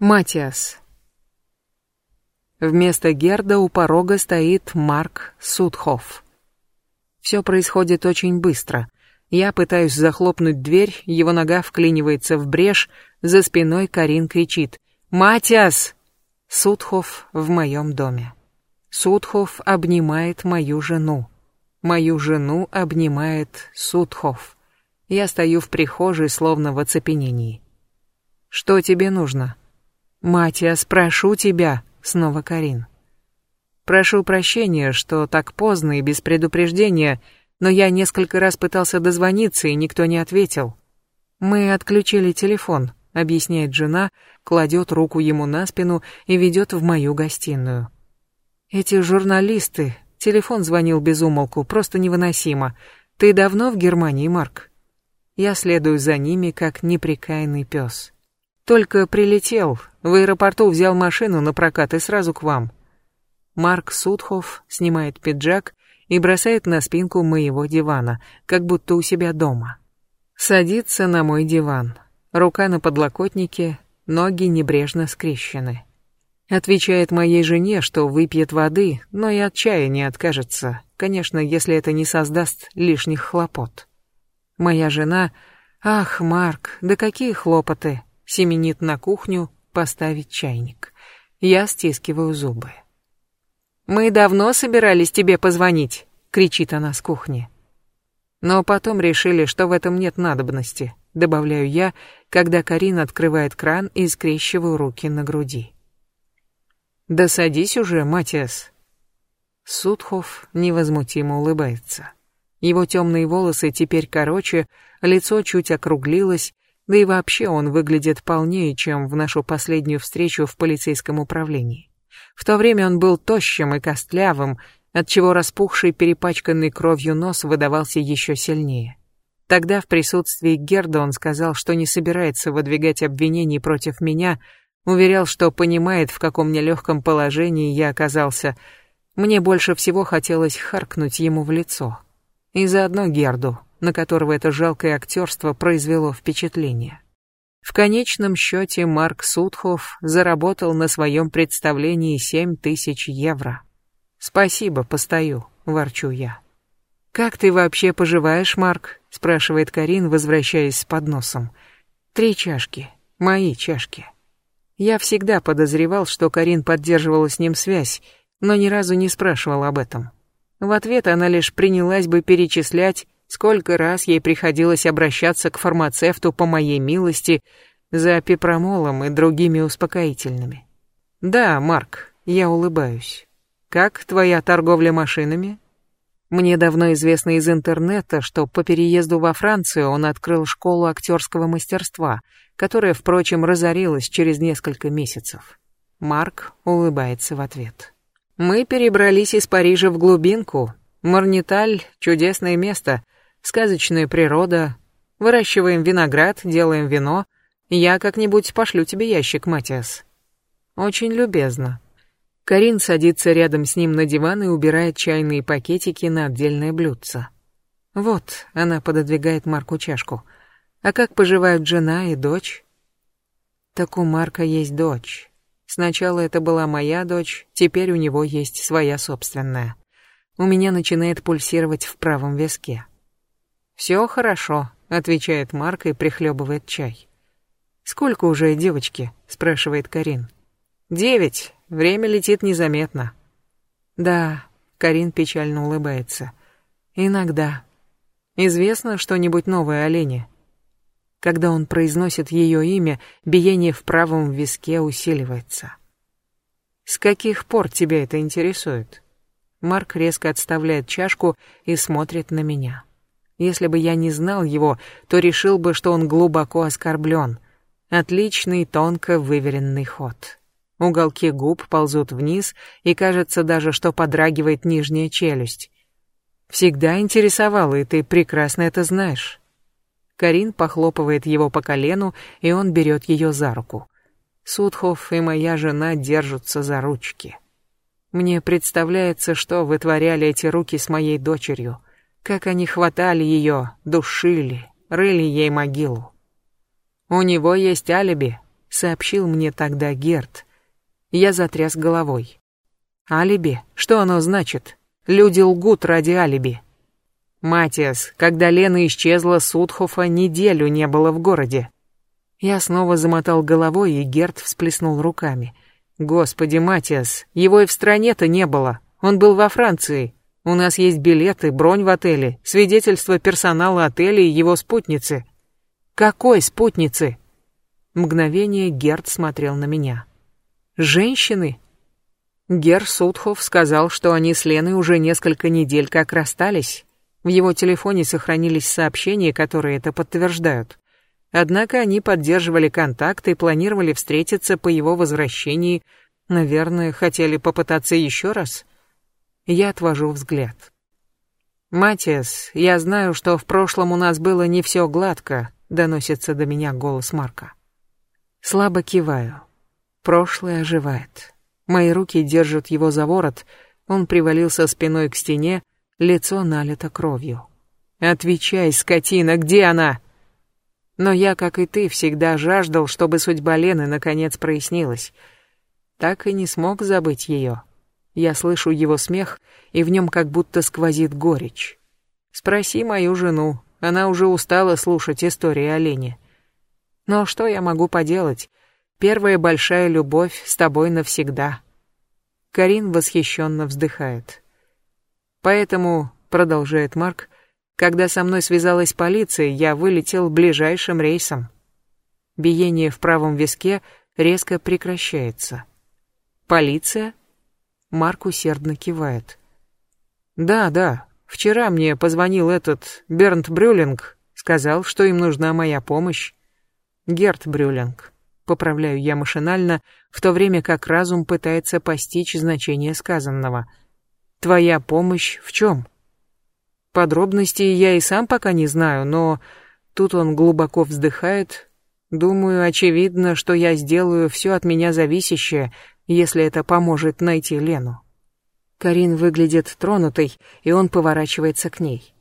Матиас. Вместо Герда у порога стоит Марк Судхоф. Все происходит очень быстро. Я пытаюсь захлопнуть дверь, его нога вклинивается в брешь, за спиной Карин кричит «Матиас!» Судхоф в моем доме. Судхоф обнимает мою жену. Мою жену обнимает Судхоф. Я стою в прихожей, словно в оцепенении. «Что тебе нужно?» «Матиас, прошу тебя!» — снова Карин. «Прошу прощения, что так поздно и без предупреждения, но я несколько раз пытался дозвониться, и никто не ответил. Мы отключили телефон», — объясняет жена, кладет руку ему на спину и ведет в мою гостиную. «Эти журналисты...» Телефон звонил без умолку, просто невыносимо. «Ты давно в Германии, Марк?» Я следую за ними, как неприкаянный пес. Только прилетел, в аэропорту взял машину на прокат и сразу к вам. Марк Судхов снимает пиджак и бросает на спинку моего дивана, как будто у себя дома. Садится на мой диван. Рука на подлокотнике, ноги небрежно скрещены. Отвечает моей жене, что выпьет воды, но и от чая не откажется, конечно, если это не создаст лишних хлопот. Моя жена... Ах, Марк, да какие хлопоты! Семенит на кухню поставить чайник. Я стискиваю зубы. «Мы давно собирались тебе позвонить», — кричит она с кухни. Но потом решили, что в этом нет надобности, добавляю я, когда Карин открывает кран и скрещиваю руки на груди. «Да садись уже, Матиас». Судхов невозмутимо улыбается. Его темные волосы теперь короче, лицо чуть округлилось, да и вообще он выглядит полнее, чем в нашу последнюю встречу в полицейском управлении. В то время он был тощим и костлявым, отчего распухший перепачканный кровью нос выдавался еще сильнее. Тогда в присутствии Герда он сказал, что не собирается выдвигать обвинений против меня, уверял, что понимает, в каком нелегком положении я оказался. Мне больше всего хотелось харкнуть ему в лицо. И заодно Герду, на которого это жалкое актерство произвело впечатление. В конечном счете Марк Судхов заработал на своем представлении семь тысяч евро. «Спасибо, постою», — ворчу я. «Как ты вообще поживаешь, Марк?» — спрашивает Карин, возвращаясь с подносом. «Три чашки. Мои чашки». Я всегда подозревал, что Карин поддерживала с ним связь, но ни разу не спрашивал об этом. В ответ она лишь принялась бы перечислять Сколько раз ей приходилось обращаться к фармацевту по моей милости за пипромолом и другими успокоительными. Да, Марк, я улыбаюсь. Как твоя торговля машинами? Мне давно известно из интернета, что по переезду во Францию он открыл школу актерского мастерства, которая, впрочем, разорилась через несколько месяцев. Марк улыбается в ответ. Мы перебрались из Парижа в глубинку. Марниталь — чудесное место — сказочная природа, выращиваем виноград, делаем вино. Я как-нибудь пошлю тебе ящик, Матиас. Очень любезно. Карин садится рядом с ним на диван и убирает чайные пакетики на отдельное блюдце. Вот, она пододвигает Марку чашку. А как поживают жена и дочь? Так у Марка есть дочь. Сначала это была моя дочь, теперь у него есть своя собственная. У меня начинает пульсировать в правом виске. «Все хорошо», — отвечает Марк и прихлебывает чай. «Сколько уже девочки?» — спрашивает Карин. «Девять. Время летит незаметно». «Да», — Карин печально улыбается. «Иногда. Известно что-нибудь новое о Лене?» Когда он произносит ее имя, биение в правом виске усиливается. «С каких пор тебя это интересует?» Марк резко отставляет чашку и смотрит на меня. Если бы я не знал его, то решил бы, что он глубоко оскорблен. Отличный, тонко выверенный ход. Уголки губ ползут вниз, и кажется даже, что подрагивает нижняя челюсть. Всегда интересовало, и ты прекрасно это знаешь. Карин похлопывает его по колену, и он берет ее за руку. Судхов и моя жена держатся за ручки. Мне представляется, что вытворяли эти руки с моей дочерью — как они хватали ее, душили, рыли ей могилу. У него есть алиби. сообщил мне тогда Герт. Я затряс головой. Алиби? Что оно значит? Люди лгут ради алиби. Матиас, когда Лена исчезла, Судхофа неделю не было в городе. Я снова замотал головой, и Герт всплеснул руками. Господи, Матиас, его и в стране-то не было. Он был во Франции. У нас есть билеты, бронь в отеле, свидетельство персонала отеля и его спутницы. Какой спутницы? Мгновение Герт смотрел на меня. Женщины? Гер Судхов сказал, что они с Леной уже несколько недель как расстались. В его телефоне сохранились сообщения, которые это подтверждают. Однако они поддерживали контакт и планировали встретиться по его возвращении. Наверное, хотели попытаться еще раз. Я отвожу взгляд. «Матиас, я знаю, что в прошлом у нас было не все гладко», — доносится до меня голос Марка. Слабо киваю. Прошлое оживает. Мои руки держат его за ворот, он привалился спиной к стене, лицо налито кровью. «Отвечай, скотина, где она?» Но я, как и ты, всегда жаждал, чтобы судьба Лены наконец прояснилась. Так и не смог забыть ее. Я слышу его смех, и в нем как будто сквозит горечь. Спроси мою жену, она уже устала слушать истории о Лене. Но что я могу поделать? Первая большая любовь с тобой навсегда. Карин восхищенно вздыхает. Поэтому, продолжает Марк, когда со мной связалась полиция, я вылетел ближайшим рейсом. Биение в правом виске резко прекращается. Полиция? Марк усердно кивает. Да, да, вчера мне позвонил этот Бернт Брюлинг, сказал, что им нужна моя помощь. Герт Брюлинг. Поправляю я машинально, в то время как разум пытается постичь значение сказанного. Твоя помощь в чем? Подробностей я и сам пока не знаю, но тут он глубоко вздыхает. Думаю, очевидно, что я сделаю все от меня зависящее, если это поможет найти Лену. Карин выглядит тронутой, и он поворачивается к ней.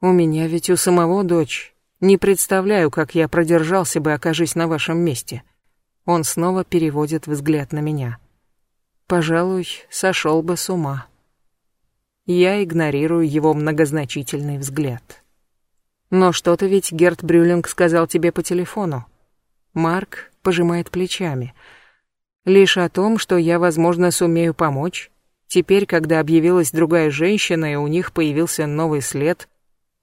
У меня ведь у самого дочь. Не представляю, как я продержался бы, окажись на вашем месте. Он снова переводит взгляд на меня. Пожалуй, сошел бы с ума. Я игнорирую его многозначительный взгляд. Но что-то ведь Герт Брюлинг сказал тебе по телефону. Марк пожимает плечами. Лишь о том, что я, возможно, сумею помочь. Теперь, когда объявилась другая женщина, и у них появился новый след.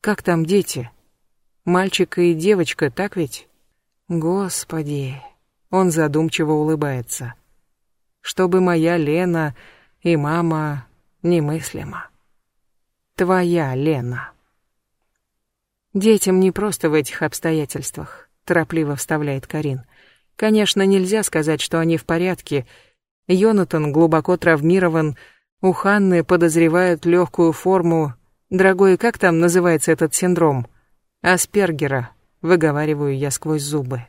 Как там дети? Мальчик и девочка, так ведь? Господи. Он задумчиво улыбается. Чтобы моя Лена и мама немыслимо. Твоя Лена. Детям не просто в этих обстоятельствах, торопливо вставляет Карин. Конечно, нельзя сказать, что они в порядке. Йонатан глубоко травмирован, у Ханны подозревают легкую форму. Дорогой, как там называется этот синдром? Аспергера, выговариваю я сквозь зубы.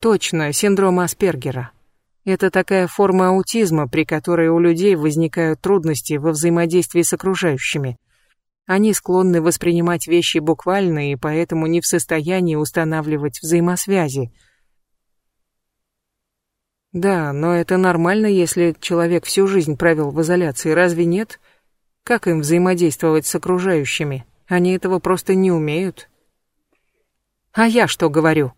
Точно, синдром Аспергера. Это такая форма аутизма, при которой у людей возникают трудности во взаимодействии с окружающими. Они склонны воспринимать вещи буквально и поэтому не в состоянии устанавливать взаимосвязи. Да, но это нормально, если человек всю жизнь провел в изоляции, разве нет? Как им взаимодействовать с окружающими? Они этого просто не умеют. А я что говорю?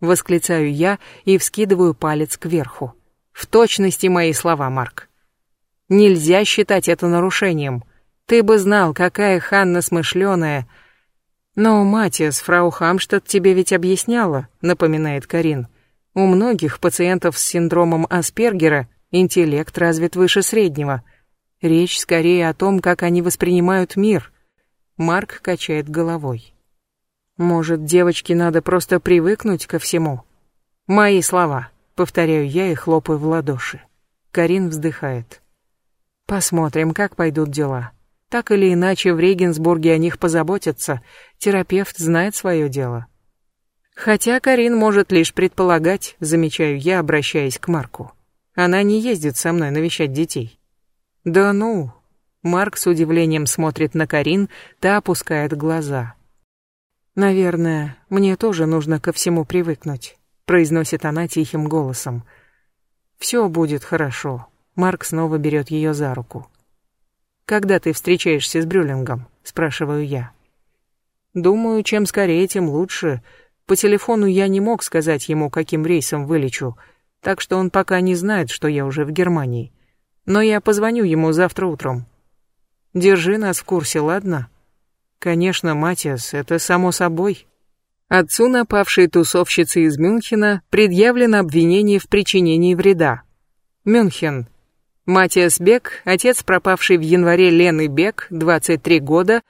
Восклицаю я и вскидываю палец кверху. В точности мои слова, Марк. Нельзя считать это нарушением. Ты бы знал, какая Ханна смышленая. Но Матиас, фрау Хамштадт тебе ведь объясняла, напоминает Карин. У многих пациентов с синдромом Аспергера интеллект развит выше среднего. Речь скорее о том, как они воспринимают мир. Марк качает головой. Может, девочке надо просто привыкнуть ко всему? Мои слова, повторяю я и хлопаю в ладоши. Карин вздыхает. Посмотрим, как пойдут дела. Так или иначе, в Регенсбурге о них позаботятся. Терапевт знает свое дело. Хотя Карин может лишь предполагать, замечаю я, обращаясь к Марку. Она не ездит со мной навещать детей. Да ну. Марк с удивлением смотрит на Карин, та опускает глаза. Наверное, мне тоже нужно ко всему привыкнуть. произносит она тихим голосом. Все будет хорошо. Марк снова берет ее за руку. Когда ты встречаешься с Брюлингом? спрашиваю я. Думаю, чем скорее, тем лучше. По телефону я не мог сказать ему, каким рейсом вылечу, так что он пока не знает, что я уже в Германии. Но я позвоню ему завтра утром. Держи нас в курсе, ладно? Конечно, Матиас, это само собой. Отцу напавшей тусовщицы из Мюнхена предъявлено обвинение в причинении вреда. Мюнхен. Матиас Бек, отец пропавшей в январе Лены Бек, 23 года,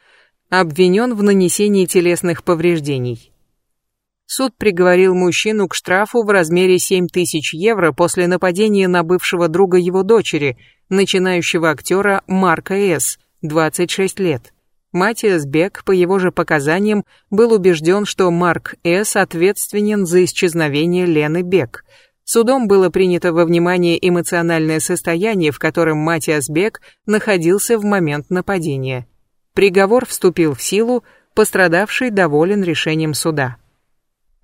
обвинен в нанесении телесных повреждений. Суд приговорил мужчину к штрафу в размере 7 тысяч евро после нападения на бывшего друга его дочери, начинающего актера Марка С., 26 лет. Матиас Бек, по его же показаниям, был убежден, что Марк С. ответственен за исчезновение Лены Бек. Судом было принято во внимание эмоциональное состояние, в котором Матиас Бек находился в момент нападения. Приговор вступил в силу, пострадавший доволен решением суда.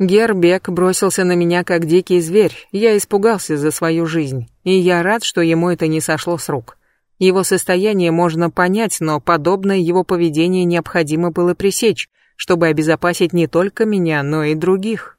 Гербек бросился на меня как дикий зверь, я испугался за свою жизнь, и я рад, что ему это не сошло с рук. Его состояние можно понять, но подобное его поведение необходимо было пресечь, чтобы обезопасить не только меня, но и других.